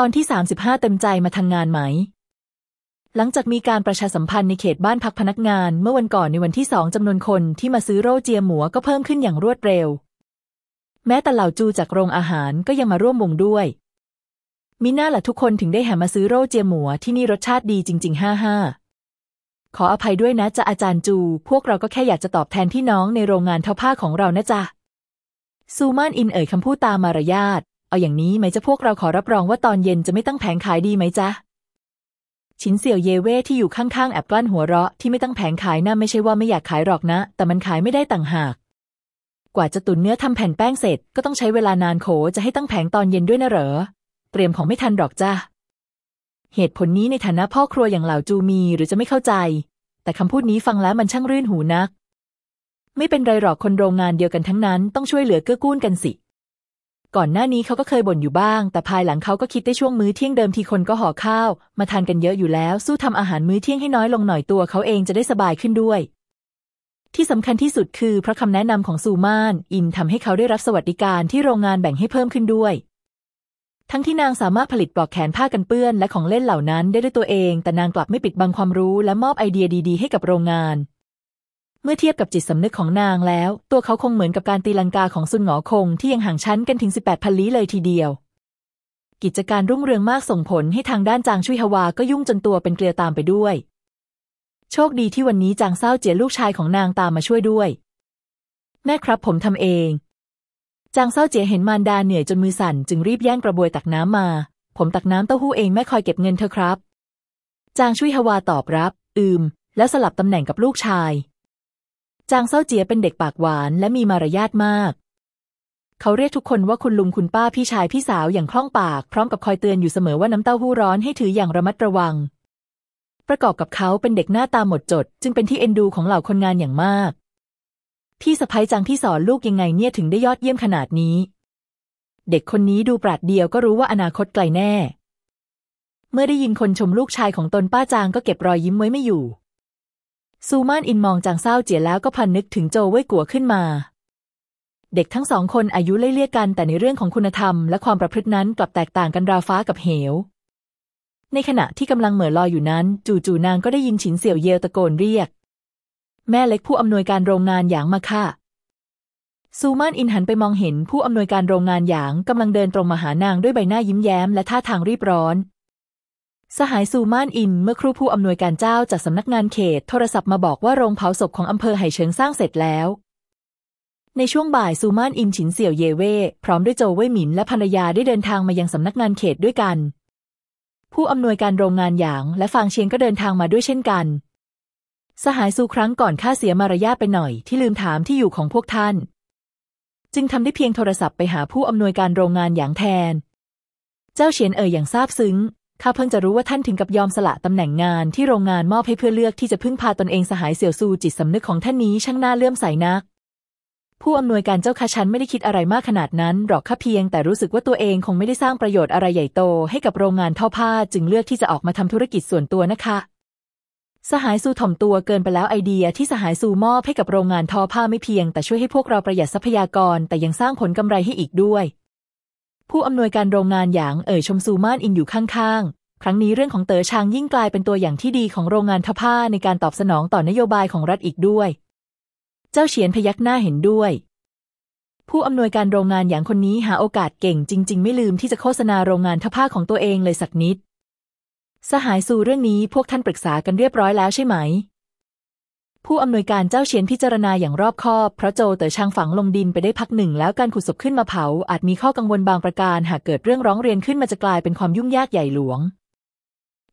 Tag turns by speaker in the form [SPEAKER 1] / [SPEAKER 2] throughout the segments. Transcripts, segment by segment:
[SPEAKER 1] ตอนที่ 35 เต็มใจมาทำงานไหม หลังจากมีการประชาสัมพันธ์ในเขตบ้านพักพนักงาน เมื่อวันก่อนในวันที่สองจำนวนคนที่มาซื้อโรเจียหมัวก็เพิ่มขึ้นอย่างรวดเร็ว แม้แต่เหล่าจูจากโรงอาหารก็ยังมาร่วมวงด้วย มิน่าละทุกคนถึงได้แห่มาซื้อโรเจียหมัวที่นี่รสชาติดีจริงๆฮ่าฮ่าขออภัยด้วยนะจ๊ะอาจารย์จู พวกเราก็แค่อยากจะตอบแทนที่น้องในโรงงานเท่าผ้าของเรานะจ๊ะซูมานอินเอ่ยคำพูดตามมารยาท เอาอย่างนี้ไหมจะพวกเราขอรับรองว่าตอนเย็นจะไม่ตั้งแผงขายดีไหมจ๊ะชินเสี่ยวเยเว่ที่อยู่ข้างๆแอบกลั้นหัวเราะที่ไม่ตั้งแผงขายน่าไม่ใช่ว่าไม่อยากขายหรอกนะ แต่มันขายไม่ได้ต่างหาก กว่าจะตุนเนื้อทำแผ่นแป้งเสร็จก็ต้องใช้เวลานานโขจะให้ตั้งแผงตอนเย็นด้วยนะเหรอ เตรียมของไม่ทันหรอกจ้าเหตุผลนี้ในฐานะพ่อครัวอย่างเหล่าจูมีหรือจะไม่เข้าใจ แต่คำพูดนี้ฟังแล้วมันช่างรื่นหูนัก ไม่เป็นไรหรอกคนโรงงานเดียวกันทั้งนั้นต้องช่วยเหลือเกื้อกูลกันสิ ก่อนหน้านี้เขาก็เคยบ่นอยู่บ้าง แต่ภายหลังเขาก็คิดได้ช่วงมื้อเที่ยงเดิมทีคนก็ห่อข้าว มาทานกันเยอะอยู่แล้ว สู้ทำอาหารมื้อเที่ยงให้น้อยลงหน่อยตัวเขาเองจะได้สบายขึ้นด้วย ที่สำคัญที่สุดคือเพราะคำแนะนำของซูมาน อินทำให้เขาได้รับสวัสดิการที่โรงงานแบ่งให้เพิ่มขึ้นด้วย ทั้งที่นางสามารถผลิตปลอกแขนผ้ากันเปื้อนและของเล่นเหล่านั้นได้ด้วยตัวเอง แต่นางกลับไม่ปิดบังความรู้และมอบไอเดียดี ๆ ให้กับโรงงาน เมื่อเทียบกับจิตสำนึกของนางแล้ว ตัวเขาคงเหมือนกับการตีลังกาของซุนหงอคงที่ยังห่างชั้นกันถึง 18พันลี้เลยทีเดียว กิจการรุ่งเรืองมากส่งผลให้ทางด้านจางชุยฮวาก็ยุ่งจนตัวเป็นเกลียวตามไปด้วย โชคดีที่วันนี้จางเศร้าเจียลูกชายของนางตามมาช่วยด้วย แม่ครับผมทำเอง จางเศร้าเจียเห็นมารดาเหนื่อยจนมือสั่นจึงรีบแย่งกระบวยตักน้ำมา ผมตักน้ำเต้าหู้เองแม่คอยเก็บเงินเธอครับ จางชุยฮวาตอบรับ อืม แล้วสลับตำแหน่งกับลูกชาย จางเซาเจียเป็นเด็กปากหวานและมีมารยาทมาก เขาเรียกทุกคนว่าคุณลุงคุณป้าพี่ชายพี่สาวอย่างคล่องปาก พร้อมกับคอยเตือนอยู่เสมอว่าน้ำเต้าหู้ร้อนให้ถืออย่างระมัดระวัง ประกอบกับเขาเป็นเด็กหน้าตาหมดจด จึงเป็นที่เอ็นดูของเหล่าคนงานอย่างมาก พี่สะพ้ยจังที่สอนลูกยังไงเนี่ยถึงได้ยอดเยี่ยมขนาดนี้ เด็กคนนี้ดูปราดเดียวก็รู้ว่าอนาคตไกลแน่ เมื่อได้ยินคนชมลูกชายของตนป้าจางก็เก็บรอยยิ้มไว้ไม่อยู่ ซูมานอินมองจางเศร้าเจียแล้วก็พันนึกถึงโจวเว่ยกัวขึ้นมา เด็กทั้งสองคนอายุไล่เลี่ยกันแต่ในเรื่องของคุณธรรมและความประพฤตินั้นกลับแตกต่างกันราวฟ้ากับเหว ในขณะที่กำลังเหม่อลอยอยู่นั้น จู่ๆนางก็ได้ยินฉินเสี่ยวเยลตะโกนเรียก แม่เล็กผู้อำนวยการโรงงานหยางมาค่ะซูมานอินหันไปมองเห็นผู้อำนวยการโรงงานหยางกำลังเดินตรงมาหานางด้วยใบหน้ายิ้มแย้มและท่าทางรีบร้อน สหายซูมานอินเมื่อครูผู้อำนวยการเจ้าจากสำนักงานเขต โทรศัพท์มาบอกว่าโรงเผาศพของอำเภอไห่เฉิงสร้างเสร็จแล้ว ในช่วงบ่ายซูมานอินฉินเสี่ยวเยเว่พร้อมด้วยโจวเว่ยหมินและภรรยาได้เดินทางมายังสำนักงานเขตด้วยกัน ผู้อำนวยการโรงงานหยางและฟางเชียงก็เดินทางมาด้วยเช่นกัน สหายซูครั้งก่อนค่าเสียมารยาทไปหน่อยที่ลืมถามที่อยู่ของพวกท่าน จึงทำได้เพียงโทรศัพท์ไปหาผู้อำนวยการโรงงานหยางแทน เจ้าเฉียนเอ่ยอย่างซาบซึ้ง ข้าเพิ่งจะรู้ว่าท่านถึงกับยอมสละตำแหน่งงานที่โรงงานมอบให้เพื่อเลือกที่จะพึ่งพาตนเองสหายเสี่ยวซูจิตสำนึกของท่านนี้ช่างน่าเลื่อมใสนัก ผู้อำนวยการเจ้าค่ะฉันไม่ได้คิดอะไรมากขนาดนั้นหรอกข้าเพียงแต่รู้สึกว่าตัวเองคงไม่ได้สร้างประโยชน์อะไรใหญ่โตให้กับโรงงานท่อผ้าจึงเลือกที่จะออกมาทำธุรกิจส่วนตัวนะคะ สหายซูถ่อมตัวเกินไปแล้วไอเดียที่สหายซูมอบให้กับโรงงานทอผ้าไม่เพียง แต่ช่วยให้พวกเราประหยัดทรัพยากร แต่ยังสร้างผลกำไรให้อีกด้วย ผู้อำนวยการโรงงานหยางเอ่ยชมซูมานอินอยู่ข้างๆ ครั้งนี้เรื่องของเต๋อชางยิ่งกลายเป็นตัวอย่างที่ดีของโรงงานทผ้าในการตอบสนองต่อนโยบายของรัฐอีกด้วย เจ้าเฉียนพยักหน้าเห็นด้วย ผู้อำนวยการโรงงานอย่างคนนี้หาโอกาสเก่งจริง ๆ ไม่ลืมที่จะโฆษณาโรงงานทผ้าของตัวเองเลยสักนิด สหายสู่เรื่องนี้พวกท่านปรึกษากันเรียบร้อยแล้วใช่ไหม ผู้อำนวยการเจ้าเฉียนพิจารณาอย่างรอบคอบ เพราะโจเต๋อชางฝังลงดินไปได้พักหนึ่ง แล้วการขุดศพขึ้นมาเผา อาจมีข้อกังวลบางประการ หากเกิดเรื่องร้องเรียนขึ้นมาจะกลายเป็นความยุ่งยากใหญ่หลวง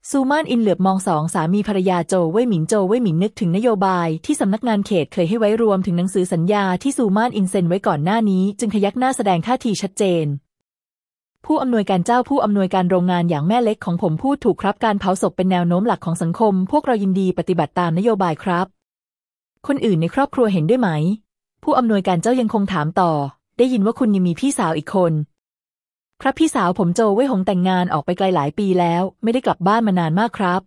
[SPEAKER 1] ซูมานอินเหลือบมองสองสามีภรรยาโจเว่ยหมิงโจเว่ยหมิงนึกถึงนโยบายที่สำนักงานเขตเคยให้ไว้รวมถึงหนังสือสัญญาที่ซูมานอินเซ็นไว้ก่อนหน้านี้จึงขยักหน้าแสดงท่าทีชัดเจน ผู้อำนวยการเจ้าผู้อำนวยการโรงงานอย่างแม่เล็กของผมพูดถูกครับการเผาศพเป็นแนวโน้มหลักของสังคม พวกเรายินดีปฏิบัติตามนโยบายครับ คนอื่นในครอบครัวเห็นด้วยไหม ผู้อำนวยการเจ้ายังคงถามต่อ ได้ยินว่าคุณยังมีพี่สาวอีกคน ครับพี่สาวผมโจเว่ยหงแต่งงานออกไปไกลหลายปีแล้ว ไม่ได้กลับบ้านมานานมากครับ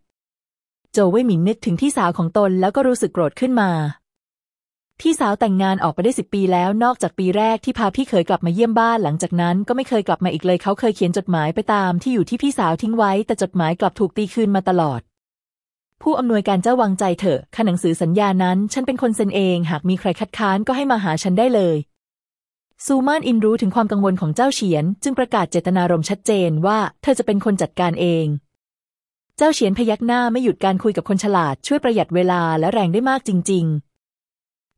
[SPEAKER 1] โจเว่ยหมิงนึกถึงที่สาวของตนแล้วก็รู้สึกโกรธขึ้นมาพี่สาวแต่งงานออกไปได้สิบปีแล้ว นอกจากปีแรกที่พาพี่เขยกลับมาเยี่ยมบ้าน หลังจากนั้นก็ไม่เคยกลับมาอีกเลย เขาเคยเขียนจดหมายไปตามที่อยู่ที่พี่สาวทิ้งไว้ แต่จดหมายกลับถูกตีคืนมาตลอด ผู้อำนวยการเจ้าวางใจเถอะค่าหนังสือสัญญานั้น ฉันเป็นคนเซ็นเอง หากมีใครคัดค้านก็ให้มาหาฉันได้เลยซูมานอินรู้ถึงความกังวลของเจ้าเฉียน จึงประกาศเจตนารมณ์ชัดเจนว่า เธอจะเป็นคนจัดการเอง เจ้าเฉียนพยักหน้าไม่หยุดการคุยกับคนฉลาดช่วยประหยัดเวลาและแรงได้มากจริง ๆ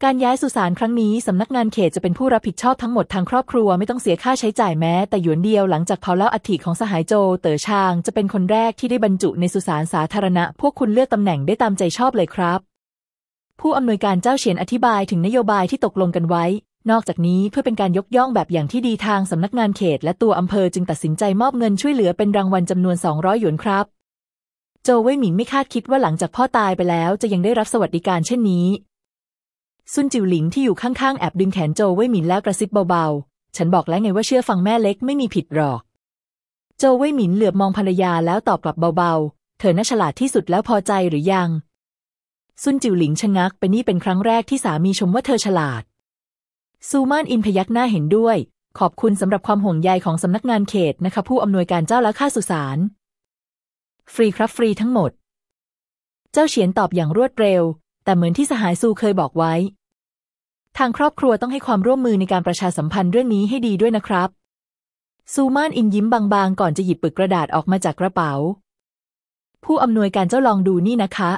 [SPEAKER 1] การย้ายสุสานครั้งนี้สำนักงานเขตจะเป็นผู้รับผิดชอบทั้งหมดทางครอบครัวไม่ต้องเสียค่าใช้จ่ายแม้ แต่หยวนเดียวหลังจากเผาแล้วอัฐิของสหายโจเต๋อชาง จะเป็นคนแรกที่ได้บรรจุในสุสานสาธารณะ พวกคุณเลือกตำแหน่งได้ตามใจชอบเลยครับ ผู้อำนวยการเจ้าเฉียนอธิบายถึงนโยบายที่ตกลงกันไว้ นอกจากนี้เพื่อเป็นการยกย่องแบบอย่างที่ดีทางสำนักงานเขต และตัวอำเภอจึงตัดสินใจมอบเงินช่วยเหลือเป็นรางวัลจำนวน 200 หยวนครับโจวเว่ยหมิงไม่คาดคิดว่าหลังจากพ่อตายไปแล้ว จะยังได้รับสวัสดิการเช่นนี้ ซุนจิวหลิงที่อยู่ข้างๆ แอบดึงแขนโจวเว่ยหมินแล้วกระซิบเบาๆ ฉันบอกแล้วไงว่าเชื่อฟังแม่เล็กไม่มีผิดหรอก โจวเว่ยหมินเหลือบมองภรรยาแล้วตอบกลับเบาๆ เธอน่าฉลาดที่สุดแล้วพอใจหรือยัง ซุนจิวหลิงชะงักไปนี่เป็นครั้งแรกที่สามีชมว่าเธอฉลาด ซูมานอินพยักหน้าเห็นด้วย ขอบคุณสำหรับความห่วงใยของสำนักงานเขตนะคะผู้อำนวยการเจ้าและข้าสุสาน ฟรีครับฟรีทั้งหมด เจ้าเฉียนตอบอย่างรวดเร็วแต่เหมือนที่สหายซูเคยบอกไว้ ทางครอบครัวต้องให้ความร่วมมือในการประชาสัมพันธ์เรื่องนี้ให้ดีด้วยนะครับ ซูมานอินยิ้มบางๆ ก่อนจะหยิบปึกกระดาษออกมาจากกระเป๋า ผู้อำนวยการเจ้าลองดูนี่นะคะ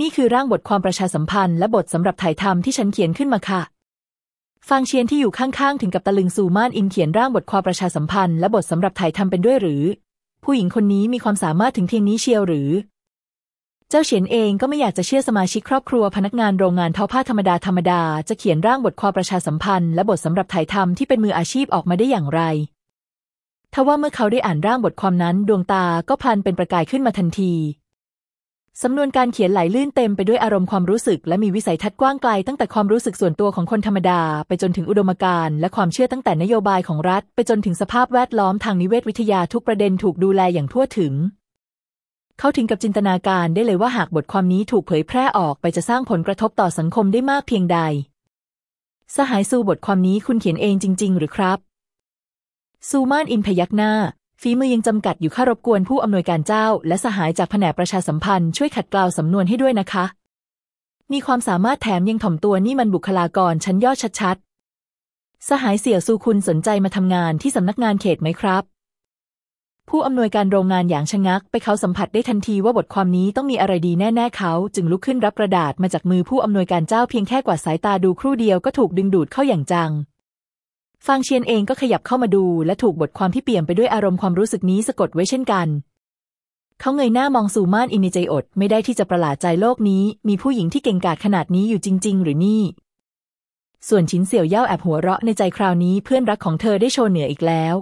[SPEAKER 1] นี่คือร่างบทความประชาสัมพันธ์และบทสำหรับถ่ายทำที่ฉันเขียนขึ้นมาค่ะฟังเชียนที่อยู่ข้างๆ ถึงกับตะลึงซูมานอินเขียนร่างบทความประชาสัมพันธ์และบทสำหรับถ่ายทำเป็นด้วยหรือ ผู้หญิงคนนี้มีความสามารถถึงเพียงนี้เชียวหรือ เจ้าเฉียนเองก็ไม่อยากจะเชื่อสมาชิกครอบครัวพนักงานโรงงานทอผ้าธรรมดาธรรมดาจะเขียนร่างบทความประชาสัมพันธ์และบทสำหรับถ่ายทำที่เป็นมืออาชีพออกมาได้อย่างไรทว่าเมื่อเขาได้อ่านร่างบทความนั้นดวงตาก็พลันเป็นประกายขึ้นมาทันที สำนวนการเขียนไหลลื่นเต็มไปด้วยอารมณ์ความรู้สึก และมีวิสัยทัศน์กว้างไกลตั้งแต่ความรู้สึกส่วนตัวของคนธรรมดา ไปจนถึงอุดมการณ์และความเชื่อตั้งแต่นโยบายของรัฐ ไปจนถึงสภาพแวดล้อมทางนิเวศวิทยาทุกประเด็นถูกดูแลอย่างทั่วถึง เขาถึงกับจินตนาการได้เลยว่าหากบทความนี้ถูกเผยแพร่ออกไปจะสร้างผลกระทบต่อสังคมได้มากเพียงใด สหายซูบทความนี้คุณเขียนเองจริง ๆ หรือครับ ซูมานอินพยักหน้า ฝีมือยังจำกัดอยู่ข้ารบกวนผู้อำนวยการเจ้า และสหายจากแผนกประชาสัมพันธ์ช่วยขัดเกลาสำนวนให้ด้วยนะคะ มีความสามารถแถมยังถ่อมตัวนี่มันบุคลากรชั้นยอดชัดๆ สหายเสี่ยวซูคุณสนใจมาทำงานที่สำนักงานเขตไหมครับ ผู้อำนวยการโรงงานอย่างชะงัก ไปเขาสัมผัสได้ทันทีว่าบทความนี้ต้องมีอะไรดีแน่ๆเขา จึงลุกขึ้นรับกระดาษมาจากมือผู้อำนวยการเจ้าเพียงแค่กวาดสายตาดูครู่เดียวก็ถูกดึงดูดเข้าอย่างจังฟางเชียนเองก็ขยับเข้ามาดู และถูกบทความที่เปี่ยมไปด้วยอารมณ์ความรู้สึกนี้สะกดไว้เช่นกัน เขาเงยหน้ามองสู่ม่านอินในใจอด ไม่ได้ที่จะประหลาดใจโลกนี้ มีผู้หญิงที่เก่งกาจขนาดนี้อยู่จริง ๆ หรือนี่ ส่วนชินเสี่ยวเย่าแอบหัวเราะในใจคราวนี้เพื่อนรักของเธอได้โชว์เหนืออีกแล้ว